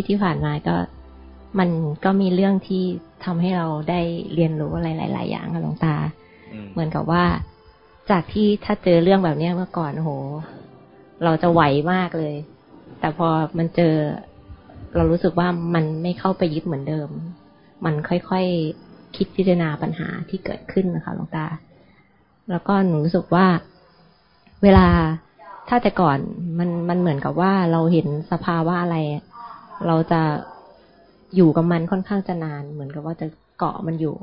ก็ที่อาทิตย์ที่ผ่านมาก็มันก็มีเรื่องที่ทำให้เราได้เรียนรู้อะไรหลาย ๆ อย่างค่ะหลวงตา เหมือนกับว่า จากที่ถ้าเจอเรื่องแบบนี้เมื่อก่อนโห เราจะไหวมากเลย แต่พอมันเจอ เรารู้สึกว่ามันไม่เข้าไปยึดเหมือนเดิม มันค่อยๆคิดพิจารณาปัญหาที่เกิดขึ้นนะคะหลวงตา แล้วก็หนูรู้สึกว่าเวลาถ้าแต่ก่อนมันมันเหมือนกับว่าเราเห็นสภาวะอะไร เราจะอยู่กับมันค่อนข้างจะนาน เหมือนกับว่าจะเกาะมันอยู่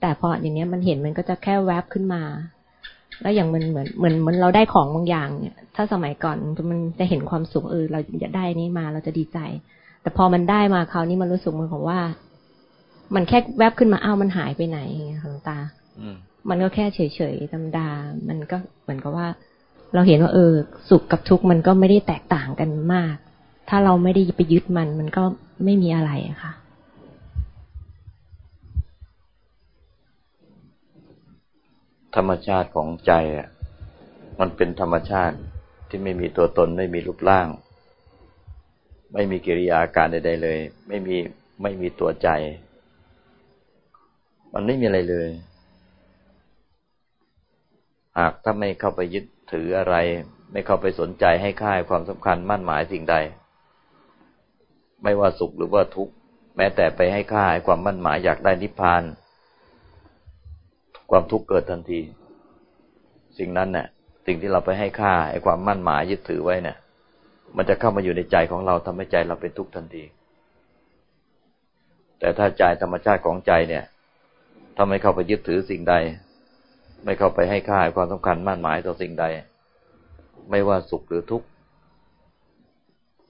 แต่พออย่างเนี้ยมันเห็นมันก็จะแค่แวบขึ้นมา แล้วอย่างมันเหมือนเหมือนเหมือนเราได้ของบางอย่างเนี่ยถ้าสมัยก่อนมันจะเห็นความสุขเออเราจะได้นี้มาเราจะดีใจ แต่พอมันได้มาคราวนี้มันรู้สึกเหมือนกับว่า มันแค่แวบขึ้นมาอ้าวมันหายไปไหนค่ะหลวงตามันก็แค่เฉยๆธรรมดา มันก็เหมือนกับว่า เราเห็นว่า เออ สุขกับทุกข์มันก็ไม่ได้แตกต่างกันมาก ถ้าเราไม่ได้ไปยึดมัน มันก็ไม่มีอะไรอะค่ะธรรมชาติของใจอะ มันเป็นธรรมชาติที่ไม่มีตัวตนไม่มีรูปร่าง ไม่มีกิริยาการใด ๆ เลย ไม่มีไม่มีตัวใจ มันไม่มีอะไรเลย หากถ้าไม่เข้าไปยึดถืออะไร ไม่เข้าไปสนใจให้ค่ายความสำคัญมั่นหมายสิ่งใด ไม่ว่าสุขหรือว่าทุกข์แม้แต่ไปให้ค่าให้ความมั่นหมายอยากได้นิพพาน ความทุกข์เกิดทันที สิ่งนั้นเนี่ยสิ่งที่เราไปให้ค่าไอ้ความมั่นหมายยึดถือไว้เนี่ย มันจะเข้ามาอยู่ในใจของเราทำให้ใจเราเป็นทุกข์ทันที แต่ถ้าใจธรรมชาติของใจเนี่ยถ้าไม่เข้าไปยึดถือสิ่งใด ไม่เข้าไปให้ค่าความสำคัญมั่นหมายต่อสิ่งใด ไม่ว่าสุขหรือทุกข์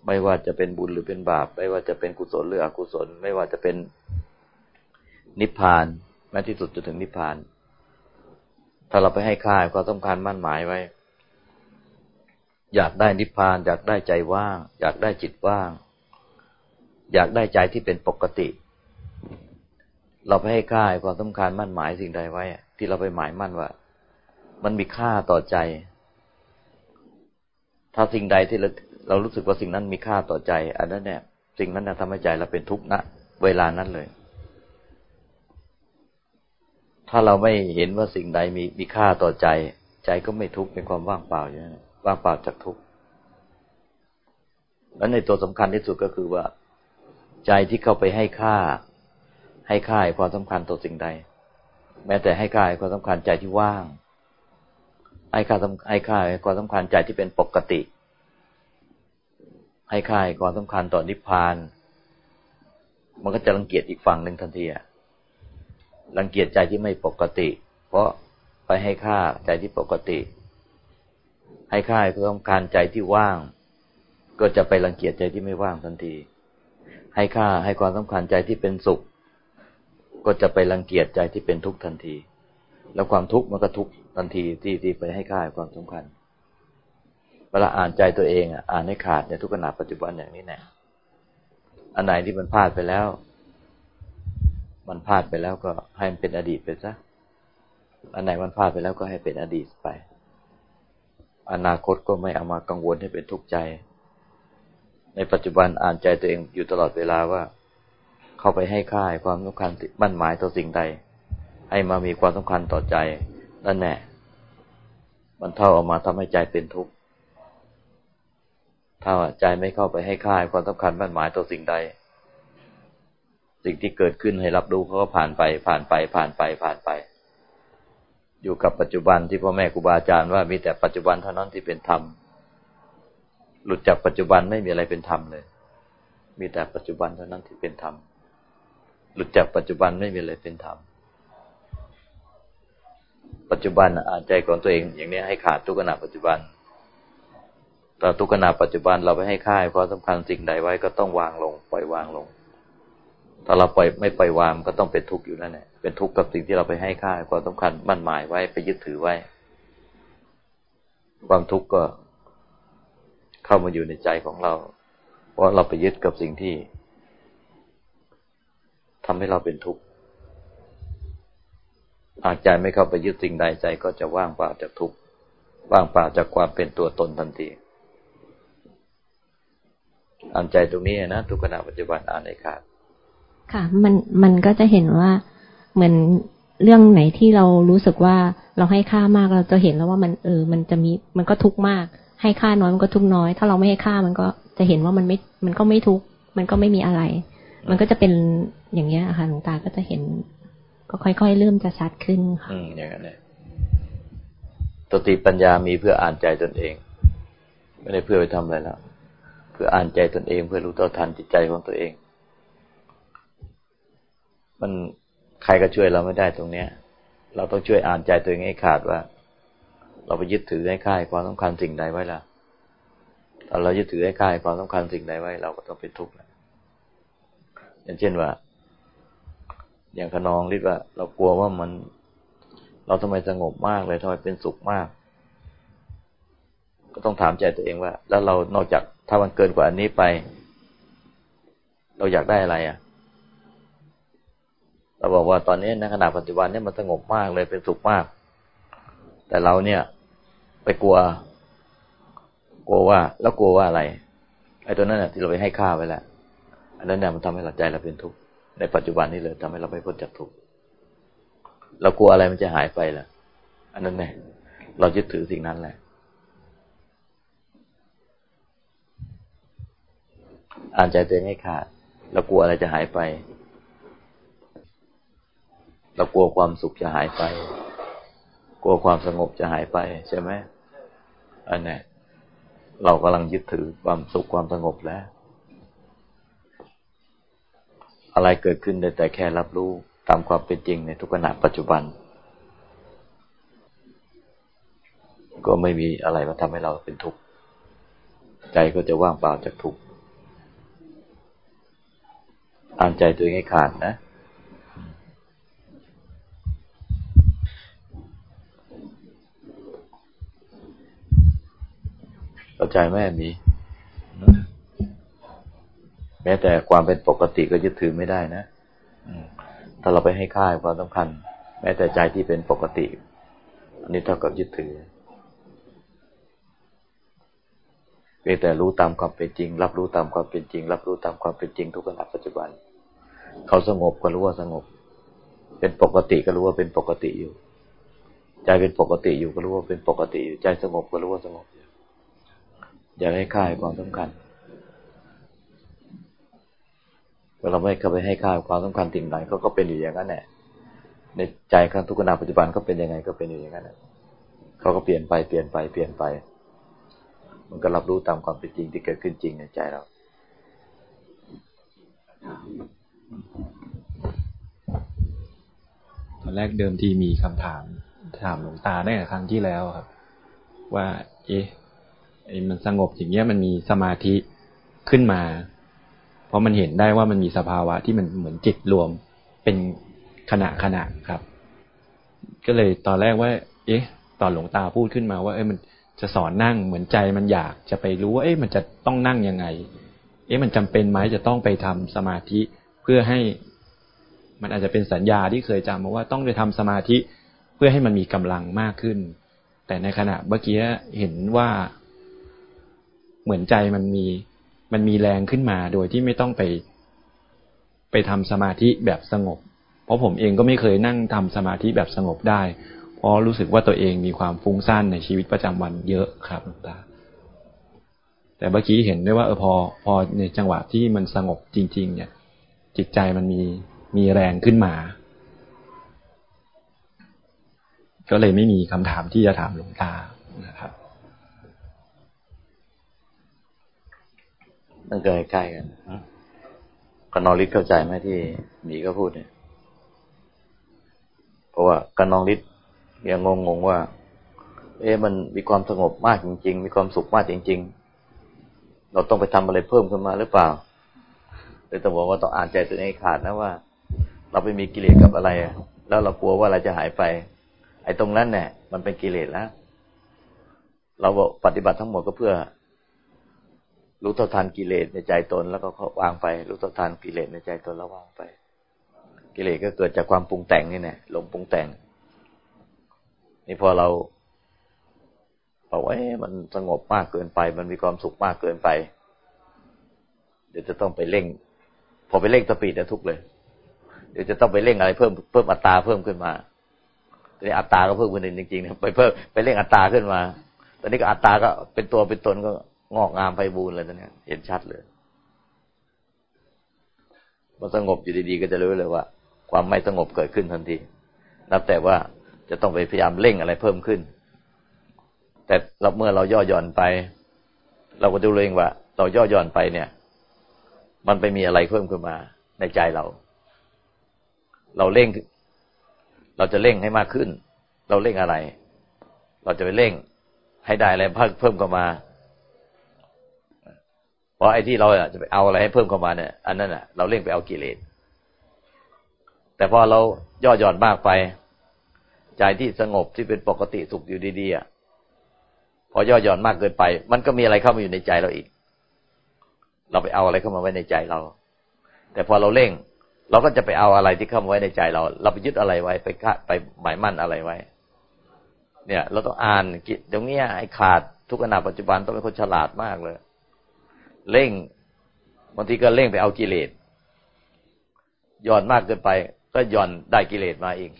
ไม่ว่าจะเป็นบุญหรือเป็นบาป ไม่ว่าจะเป็นกุศลหรืออกุศล ไม่ว่าจะเป็นนิพพานแม้ที่สุดจะถึงนิพพาน ถ้าเราไปให้ค่าความสำคัญมั่นหมายไว้ อยากได้นิพพาน อยากได้ใจว่าง อยากได้จิตว่าง อยากได้ใจที่เป็นปกติ เราไปให้ค่าความสำคัญมั่นหมายสิ่งใดไว้ ที่เราไปหมายมั่นว่า มันมีค่าต่อใจ ถ้าสิ่งใดที่ เรารู้สึกว่าสิ่งนั้นมีค่าต่อใจ อันนั้นเนี่ยสิ่งนั้นทำให้ใจเราเป็นทุกข์ณเวลานั้นเลย ถ้าเราไม่เห็นว่าสิ่งใดมีมีค่าต่อใจ ใจก็ไม่ทุกข์เป็นความว่างเปล่าอย่างนั้นว่างเปล่าจากทุกข์แล้วในตัวสำคัญที่สุดก็คือว่า ใจที่เข้าไปให้ค่า ให้ค่าความสำคัญต่อสิ่งใด แม้แต่ให้ค่าความสำคัญใจที่ว่าง ให้ค่าให้ค่าความสำคัญใจที่เป็นปกติ ให้ค่ายความสำคัญต่อนิพพาน มันก็จะรังเกียจอีกฝั่งหนึ่งทันทีอะรังเกียจใจที่ไม่ปกติ เพราะไปให้ค่าใจที่ปกติ ให้ค่าความสำคัญใจที่ว่าง ก็จะไปรังเกียจใจที่ไม่ว่างทันที ให้ค่าให้ความสำคัญใจที่เป็นสุข ก็จะไปรังเกียจใจที่เป็นทุกข์ทันที แล้วความทุกข์มันก็ทุกข์ทันทีที่ที่ไปให้ค่าความสำคัญ วลาอ่านใจตัวเองอะอ่านให้ขาดในทุกขณะปัจจุบันอย่างนี้แน่อันไหนที่มันพลาดไปแล้ว มันพลาดไปแล้วก็ให้มันเป็นอดีตไปซะ อันไหนมันพลาดไปแล้วก็ให้เป็นอดีตไป อนาคตก็ไม่เอามากังวลให้เป็นทุกข์ใจ ในปัจจุบันอ่านใจตัวเองอยู่ตลอดเวลาว่า เข้าไปให้ค่ายความสำคัญมั่นหมายต่อสิ่งใด ให้มามีความสำคัญต่อใจนั่นแน่มันเท่าออกมาทำให้ใจเป็นทุกข์ ถ้าใจไม่เข้าไปให้ค่ายความสำคัญมั่นหมายต่อสิ่งใด สิ่งที่เกิดขึ้นให้รับรู้เขาก็ผ่านไป ผ่านไป ผ่านไป ผ่านไป อยู่กับปัจจุบันที่พ่อแม่ครูบาอาจารย์ว่ามีแต่ปัจจุบันเท่านั้นที่เป็นธรรม หลุดจากปัจจุบันไม่มีอะไรเป็นธรรมเลย มีแต่ปัจจุบันเท่านั้นที่เป็นธรรม หลุดจากปัจจุบันไม่มีอะไรเป็นธรรม ปัจจุบันอ่านใจของตัวเองอย่างนี้ให้ขาดทุกขณะปัจจุบัน แต่ทุกขณะปัจจุบันเราไปให้ค่ายความสำคัญสิ่งใดไว้ก็ต้องวางลง ปล่อยวางลง ถ้าเราปล่อยไม่ปล่อยวางก็ต้องเป็นทุกข์อยู่นั่นแหละเป็นทุกข์กับสิ่งที่เราไปให้ค่ายความสำคัญมั่นหมายไว้ไปยึดถือไว้ ความทุกข์ก็เข้ามาอยู่ในใจของเรา เพราะเราไปยึดกับสิ่งที่ทำให้เราเป็นทุกข์หากใจไม่เข้าไปยึดสิ่งใดใจก็จะว่างเปล่าจากทุกข์ว่างเปล่าจากความเป็นตัวตนทันที อ่านใจตรงนี้นะทุกขณะปัจจุบันอ่านในขาดค่ะ มันมันก็จะเห็นว่าเหมือนเรื่องไหนที่เรารู้สึกว่าเราให้ค่ามากเราจะเห็นแล้วว่ามันเออ มันจะมีมันก็ทุกข์มาก ให้ค่าน้อยมันก็ทุกข์น้อย ถ้าเราไม่ให้ค่ามันก็จะเห็นว่ามันไม่มันก็ไม่ทุกข์มันก็ไม่มีอะไร มันก็จะเป็นอย่างเงี้ยค่ะหลวงตาก็จะเห็น ก็ค่อยๆเริ่มจะชัดขึ้นค่ะอืมอย่างนั้นเลยตติปัญญามีเพื่ออ่านใจตนเอง ไม่ได้เพื่อไปทำอะไรแล้ว เพื่ออ่านใจตนเองเพื่อรู้ต่อทันจิตใจของตัวเอง มันใครก็ช่วยเราไม่ได้ตรงเนี้ย เราต้องช่วยอ่านใจตัวเองให้ขาดว่า เราไปยึดถือให้ค่ายความสำคัญสิ่งใดไว้ล่ะถ้าเรายึดถือให้ค่ายความสำคัญสิ่งใดไว้ เราก็ต้องเป็นทุกข์นะอย่างเช่นว่า อย่างขนองริดว่า เรากลัวว่ามัน เราทำไมสงบมากเลยทำไมเป็นสุขมาก ก็ต้องถามใจตัวเองว่า แล้วเรานอกจาก ถ้ามันเกินกว่าอันนี้ไป เราอยากได้อะไรอะ เราบอกว่าตอนนี้ในขณะปัจจุบันเนี่ยมันสงบมากเลยเป็นสุขมาก แต่เราเนี่ย ไปกลัว กลัวว่า แล้วกลัวว่าอะไรไอ้ตัวนั้นน่ะที่เราไปให้ค่าไว้แล้วอันนั้นเนี่ยมันทำให้เราใจเราเป็นทุกข์ในปัจจุบันนี้เลยทำให้เราไม่พ้นจากทุกข์เรากลัวอะไรมันจะหายไปล่ะ อันนั้นเนี่ยเรายึดถือสิ่งนั้นแหละ อ่านใจตัวเองให้ขาดเรากลัวอะไรจะหายไป เรากลัวความสุขจะหายไป กลัวความสงบจะหายไปใช่ไหมอันนี้เรากำลังยึดถือความสุขความสงบแล้ว อะไรเกิดขึ้นได้แต่แค่รับรู้ตามความเป็นจริงในทุกขณะปัจจุบัน ก็ไม่มีอะไรมาทำให้เราเป็นทุกข์ ใจก็จะว่างเปล่าจากทุกข์ อ่านใจตัวเองให้ขาดนะ เข้าใจไหมมี แม้แต่ความเป็นปกติก็ยึดถือไม่ได้นะถ้าเราไปให้ค่าความสำคัญ แม้แต่ใจที่เป็นปกติ อันนี้เท่ากับยึดถือ เพียงแต่รู้ตามความเป็นจริง รับรู้ตามความเป็นจริง รับรู้ตามความเป็นจริงทุกขณะปัจจุบัน เขาสงบก็รู้ว่าสงบ เป็นปกติก็รู้ว่าเป็นปกติอยู่ ใจเป็นปกติอยู่ก็รู้ว่าเป็นปกติอยู่ใจสงบก็รู้ว่าสงบอยู่อย่าให้ค่ายความสำคัญเวลาไม่เข้าไปให้ค่าความสำคัญสิ่งใดเขาก็เป็นอยู่อย่างนั้นแหละในใจครั้งทุกขณะปัจจุบันก็เป็นยังไงก็เป็นอยู่อย่างนั้นเขาก็เปลี่ยนไปเปลี่ยนไปเปลี่ยนไป มันก็รับรู้ตามความเป็นจริงที่เกิดขึ้นจริงในใจเราตอนแรกเดิมทีมีคำถามถามหลวงตาได้ครั้งที่แล้วครับ ว่า เอ๊ะไอ้มันสงบอย่างเงี้ยมันมีสมาธิขึ้นมา เพราะมันเห็นได้ว่ามันมีสภาวะที่มันเหมือนจิตรวมเป็นขณะขณะครับ ก็เลยตอนแรกว่า เอ๊ะ ตอนหลวงตาพูดขึ้นมาว่าเอ้ยมัน จะสอนนั่งเหมือนใจมันอยากจะไปรู้ว่าเอ๊ะมันจะต้องนั่งยังไง เอ๊ะมันจำเป็นไหมจะต้องไปทำสมาธิเพื่อให้มันอาจจะเป็นสัญญาที่เคยจำมาว่าต้องไปทำสมาธิเพื่อให้มันมีกำลังมากขึ้น แต่ในขณะเมื่อกี้เห็นว่าเหมือนใจมันมีมันมีแรงขึ้นมาโดยที่ไม่ต้องไป ไปทำสมาธิแบบสงบ เพราะผมเองก็ไม่เคยนั่งทำสมาธิแบบสงบได้ เพราะรู้สึกว่าตัวเองมีความฟุ้งซ่านในชีวิตประจำวันเยอะครับหลวงตา แต่เมื่อกี้เห็นได้ว่าเออพอพอในจังหวะที่มันสงบจริง ๆ เนี่ย จิตใจมันมีมีแรงขึ้นมา ก็เลยไม่มีคำถามที่จะถามหลวงตานะครับมันเกิดใกล้กันกนองฤทธิ์เข้าใจไหมที่หมีก็พูดเนี่ย เพราะว่ากนองฤทธิ์ ยังงงงว่า เอ๊ะมันมีความสงบมากจริง ๆ มีความสุขมากจริง ๆ เราต้องไปทำอะไรเพิ่มขึ้นมาหรือเปล่าเลยต้องบอกว่าต้องอ่านใจตัวเองขาดนะว่า เราไปมีกิเลสกับอะไร แล้วเรากลัวว่าอะไรจะหายไป ไอ้ตรงนั้นเนี่ยมันเป็นกิเลสแล้วเราปฏิบัติทั้งหมดก็เพื่อ รู้เท่าทันกิเลสในใจตนแล้วก็วางไป รู้เท่าทันกิเลสในใจตนแล้ววางไป กิเลสก็เกิดจากความปรุงแต่งนี่แน่หลงปรุงแต่ง นี่พอเราบอกว่ามันสงบมากเกินไป มันมีความสุขมากเกินไป เดี๋ยวจะต้องไปเร่ง พอไปเร่งสปีดจะทุกเลย เดี๋ยวจะต้องไปเร่งอะไรเพิ่มเพิ่มอัตราเพิ่มขึ้นมาตอนนี้อัตราก็เพิ่มขึ้นจริงๆไปเพิ่มไปเร่งอัตราขึ้นมา ตอนนี้ก็อัตราก็เป็นตัวเป็นตนก็งอกงามไปบูรเลยตอนนี้เห็นชัดเลยพอสงบอยู่ดีๆก็จะรู้เลยว่า ความไม่สงบเกิดขึ้นทันที นับแต่ว่า จะต้องไปพยายามเร่งอะไรเพิ่มขึ้น แต่เราเมื่อเราย่อหย่อนไป เราก็จะรู้เองว่า เราย่อหย่อนไปเนี่ย มันไปมีอะไรเพิ่มขึ้นมาในใจเรา เราเร่ง เราจะเร่งให้มากขึ้น เราเร่งอะไร เราจะไปเร่งให้ได้อะไรเพิ่มเข้ามาเพราะไอ้ที่เราจะไปเอาอะไรให้เพิ่มเข้ามาเนี่ย อันนั้นอะ เราเร่งไปเอากิเลสแต่พอเราย่อหย่อนมากไป ใจที่สงบที่เป็นปกติสุขอยู่ดีๆพอย่อหย่อนมากเกินไป มันก็มีอะไรเข้ามาอยู่ในใจเราอีก เราไปเอาอะไรเข้ามาไว้ในใจเรา แต่พอเราเร่ง เราก็จะไปเอาอะไรที่เข้ามาไว้ในใจเรา เราไปยึดอะไรไว้ไปไปหมายมั่นอะไรไว้ เนี่ย เราต้องอ่านกิจตรงนี้ยไอ้ขาดทุกขณะปัจจุบันต้องเป็นคนฉลาดมากเลย เร่งบางทีก็เร่งไปเอากิเลสย่อนมากเกินไป ก็ย่อนได้กิเลสมาเอง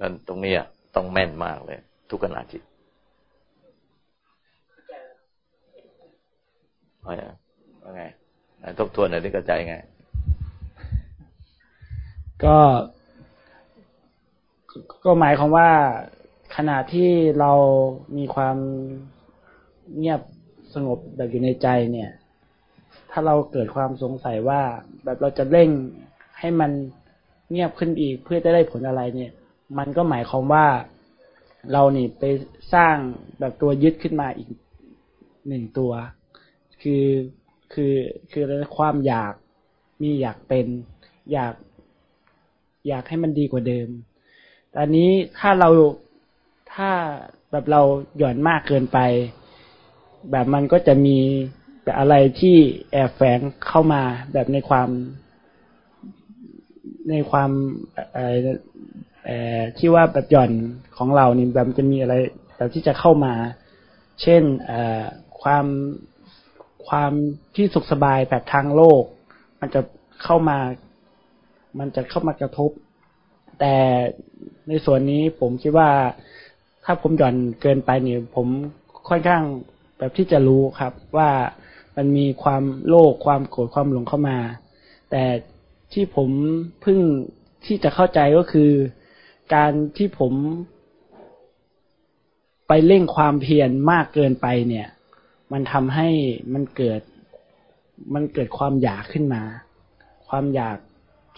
นั่นตรงนี้ต้องแม่นมากเลย ทุกขณะจิตว่าไงทบทวนหน่อยที่กระจายไง ก็ ก็หมายความว่าขณะที่เรามีความเงียบสงบแบบอยู่ในใจเนี่ย ถ้าเราเกิดความสงสัยว่าแบบเราจะเร่งให้มันเงียบขึ้นอีกเพื่อจะได้ผลอะไรเนี่ย มันก็หมายความว่าเรานี่ไปสร้างแบบตัวยึดขึ้นมาอีกหนึ่งตัว คือคือคือความอยากมีอยากเป็น อยาก อยากให้มันดีกว่าเดิมตอนนี้ถ้าเราถ้าแบบเราหย่อนมากเกินไป แบบมันก็จะมีแบบอะไรที่แอบแฝงเข้ามาแบบในความในความเอ่อ ที่ว่าแบบหย่อนของเรานี่แบบจะมีอะไรแบบที่จะเข้ามา เช่นอความความที่สุขสบายแบบทางโลก มันจะเข้ามา มันจะเข้ามากระทบ แต่ในส่วนนี้ผมคิดว่าถ้าผมหย่อนเกินไปเนี่ยผมค่อนข้างแบบที่จะรู้ครับ ว่ามันมีความโลภความโกรธความหลงเข้ามา แต่ที่ผมเพิ่งที่จะเข้าใจก็คือ การที่ผมไปเร่งความเพียรมากเกินไปเนี่ย มันทำให้มันเกิด มันเกิดความอยากขึ้นมา ความอยาก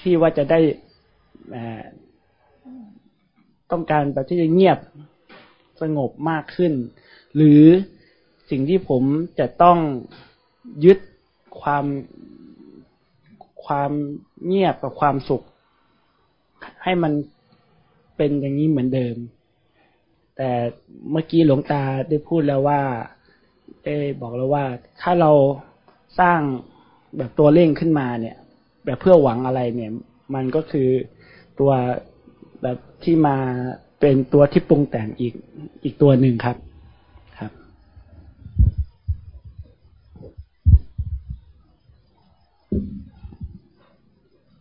ที่ว่าจะได้ต้องการแบบที่จะเงียบสงบมากขึ้น หรือสิ่งที่ผมจะต้องยึดความความเงียบกับความสุข ให้มัน เป็นอย่างนี้เหมือนเดิม แต่เมื่อกี้หลวงตาได้พูดแล้วว่าได้บอกแล้วว่า ถ้าเราสร้างแบบตัวเร่งขึ้นมาเนี่ย แบบเพื่อหวังอะไรเนี่ย มันก็คือตัวแบบที่มาเป็นตัวที่ปรุงแต่งอีกอีกตัวหนึ่งครับครับ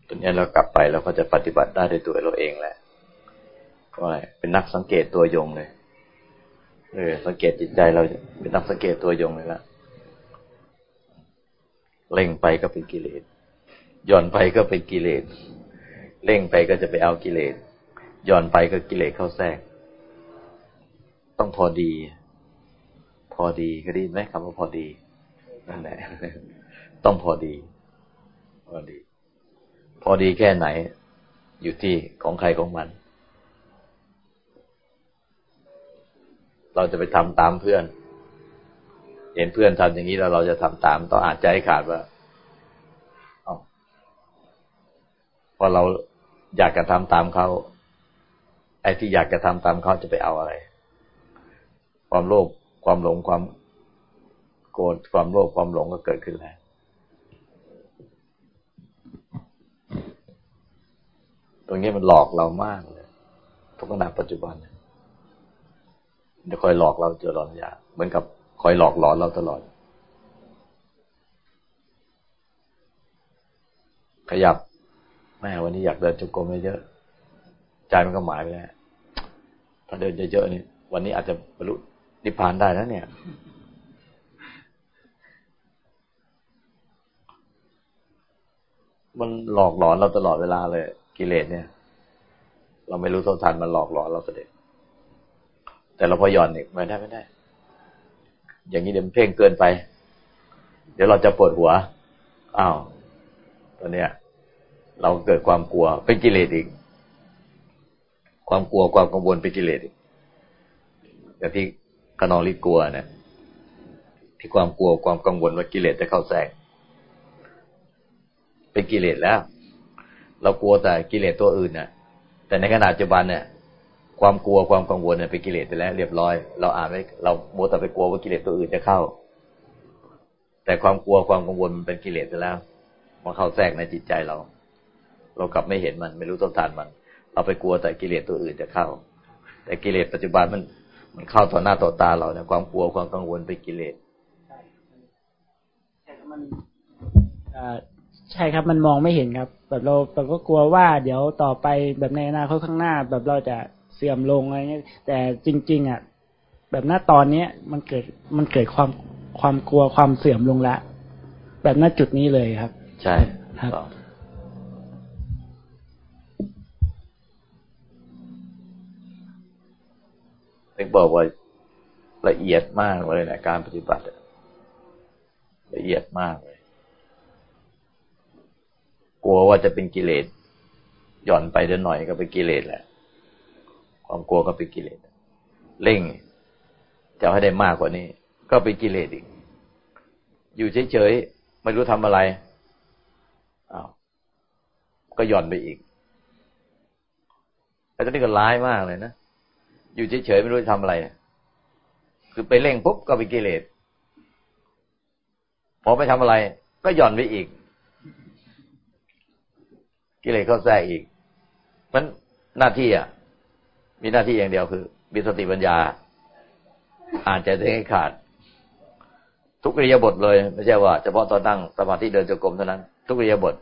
ตรงนี้เรากลับไปเราก็จะปฏิบัติได้ด้วยตัวเราเองแหละ ก็เป็นนักสังเกตตัวยงเลย เออ สังเกตจิตใจเราเป็นนักสังเกตตัวยงเลยละเล่งไปก็เป็นกิเลสย่อนไปก็เป็นกิเลสเล่งไปก็จะไปเอากิเลสย่อนไปก็กิเลสเข้าแทรก ต้องพอดี พอดีก็ดีไหมคำว่าพอดีนั่นแหละต้องพอดี พอดี พอดีแค่ไหน อยู่ที่ของใครของมัน เราจะไปทำตามเพื่อน เห็นเพื่อนทำอย่างนี้แล้วเราจะทำตามต้องอานใจขาดว่าพอเราอยากจะทำตามเขาไอ้ที่อยากจะทำตามเขาจะไปเอาอะไร ความโลภความหลงความโกรธความโลภความหลงก็เกิดขึ้นแล้วตรงนี้มันหลอกเรามากเลยทุกขณะปัจจุบัน จะคอยหลอกเราตลอดอย่าเหมือนกับคอยหลอกหลอนเราตลอด ขยับแม่วันนี้อยากเดินจงกรมเยอะใจมันก็หมายไปแล้วถ้าเดินเยอะๆนี่วันนี้อาจจะบรรลุนิพพานได้แล้วเนี่ย มันหลอกหลอนเราตลอดเวลาเลย กิเลสเนี่ย เราไม่รู้สนทันมันหลอกหลอนเราเสด็จ แต่เราพอหย่อนเนี่ยไม่ได้ไม่ได้ อย่างนี้เดี๋ยวเพ่งเกินไป เดี๋ยวเราจะปวดหัว อ้าวตอนเนี้ย เราเกิดความกลัวเป็นกิเลสอีก ความกลัวความกังวลเป็นกิเลสอีกอย่างที่ขนองรีกลัวเนี่ยที่ความกลัวความกังวลว่ากิเลสจะเข้าแทรกเป็นกิเลสแล้ว เรากลัวแต่กิเลสตัวอื่นเนี่ยแต่ในขณะปัจจุบันเนี่ย ความกลัวความกังวลเนี่ยเป็นกิเลสไปแล้ว เรียบร้อย เราอ่านไม่เราโมแต่ไปกลัวว่ากิเลสตัวอื่นจะเข้า แต่ความกลัวความกังวลมันเป็นกิเลสไปแล้วมันเข้าแทรกในจิตใจเรา เรากลับไม่เห็นมัน ไม่รู้ต้นทานมัน เราไปกลัวแต่กิเลสตัวอื่นจะเข้า แต่กิเลสปัจจุบันมันมันเข้าต่อหน้าต่อตาเราเนี่ยความกลัวความกังวลเป็นกิเลสใช่ครับมันใช่ครับมันมองไม่เห็นครับ แบบเราเราก็กลัวว่า เดี๋ยวต่อไปแบบในอนาคตข้างหน้า แบบเราจะ เสื่อมลงอะไรเงี้ย แต่จริง ๆ อะ แบบหน้าตอนเนี้ยมันเกิดมันเกิดความความกลัวความเสื่อมลงละแบบหน้าจุดนี้เลยครับ ใช่ครับถึงบอกว่าละเอียดมากเลยนะการปฏิบัติละเอียดมากเลย กลัวว่าจะเป็นกิเลสหย่อนไปเดินหน่อยก็เป็นกิเลสแหละ ความกลัวก็เป็นกิเลสเร่งจะให้ได้มากกว่านี้ ก็เป็นกิเลสอีก อยู่เฉยๆไม่รู้ทำอะไรอ้าวก็หย่อนไปอีกไอ้ตัวนี้ก็ร้ายมากเลยนะอยู่เฉยๆไม่รู้จะทำอะไร คือไปเร่งปุ๊บก็เป็นกิเลสพอไปทำอะไร ก็หย่อนไปอีก กิเลสเข้าแทรกอีกมันหน้าที่อะ มีหน้าที่อย่างเดียวคือ มีสติปัญญา อ่านใจตัวเองให้ขาด ทุกริยาบทเลย ไม่ใช่ว่าเฉพาะตอนนั่งสมาธิเดินจงกรมเท่านั้น ทุกริยาบท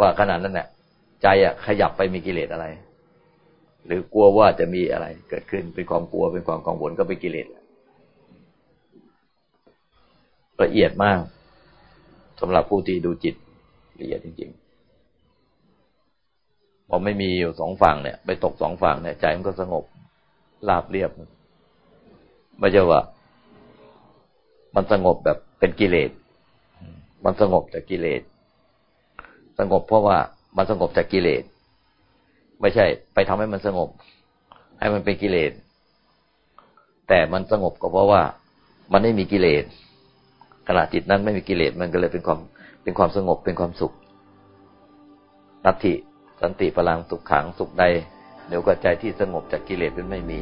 ว่าขนาดนั้นแหละใจอะขยับไปมีกิเลสอะไร หรือกลัวว่าจะมีอะไร เกิดขึ้นเป็นความกลัวเป็นความกังวลก็เป็นกิเลสละเอียดมากสำหรับผู้ที่ดูจิตละเอียดจริง ๆ พอไม่มีอยู่สองฝั่งเนี่ย ไปตกสองฝั่งเนี่ย ใจมันก็สงบราบเรียบไม่ใช่ว่า มันสงบแบบเป็นกิเลสมันสงบจากกิเลสสงบเพราะว่ามันสงบจากกิเลสไม่ใช่ ไปทำให้มันสงบ ให้มันเป็นกิเลสแต่มันสงบก็เพราะว่า มันไม่มีกิเลสขณะจิตนั้นไม่มีกิเลสมันก็เลยเป็นความเป็นความสงบเป็นความสุขนัตถิ สันติพลังสุขขังสุขใดเดี๋ยวก็ใจที่สงบจากกิเลสมันไม่มี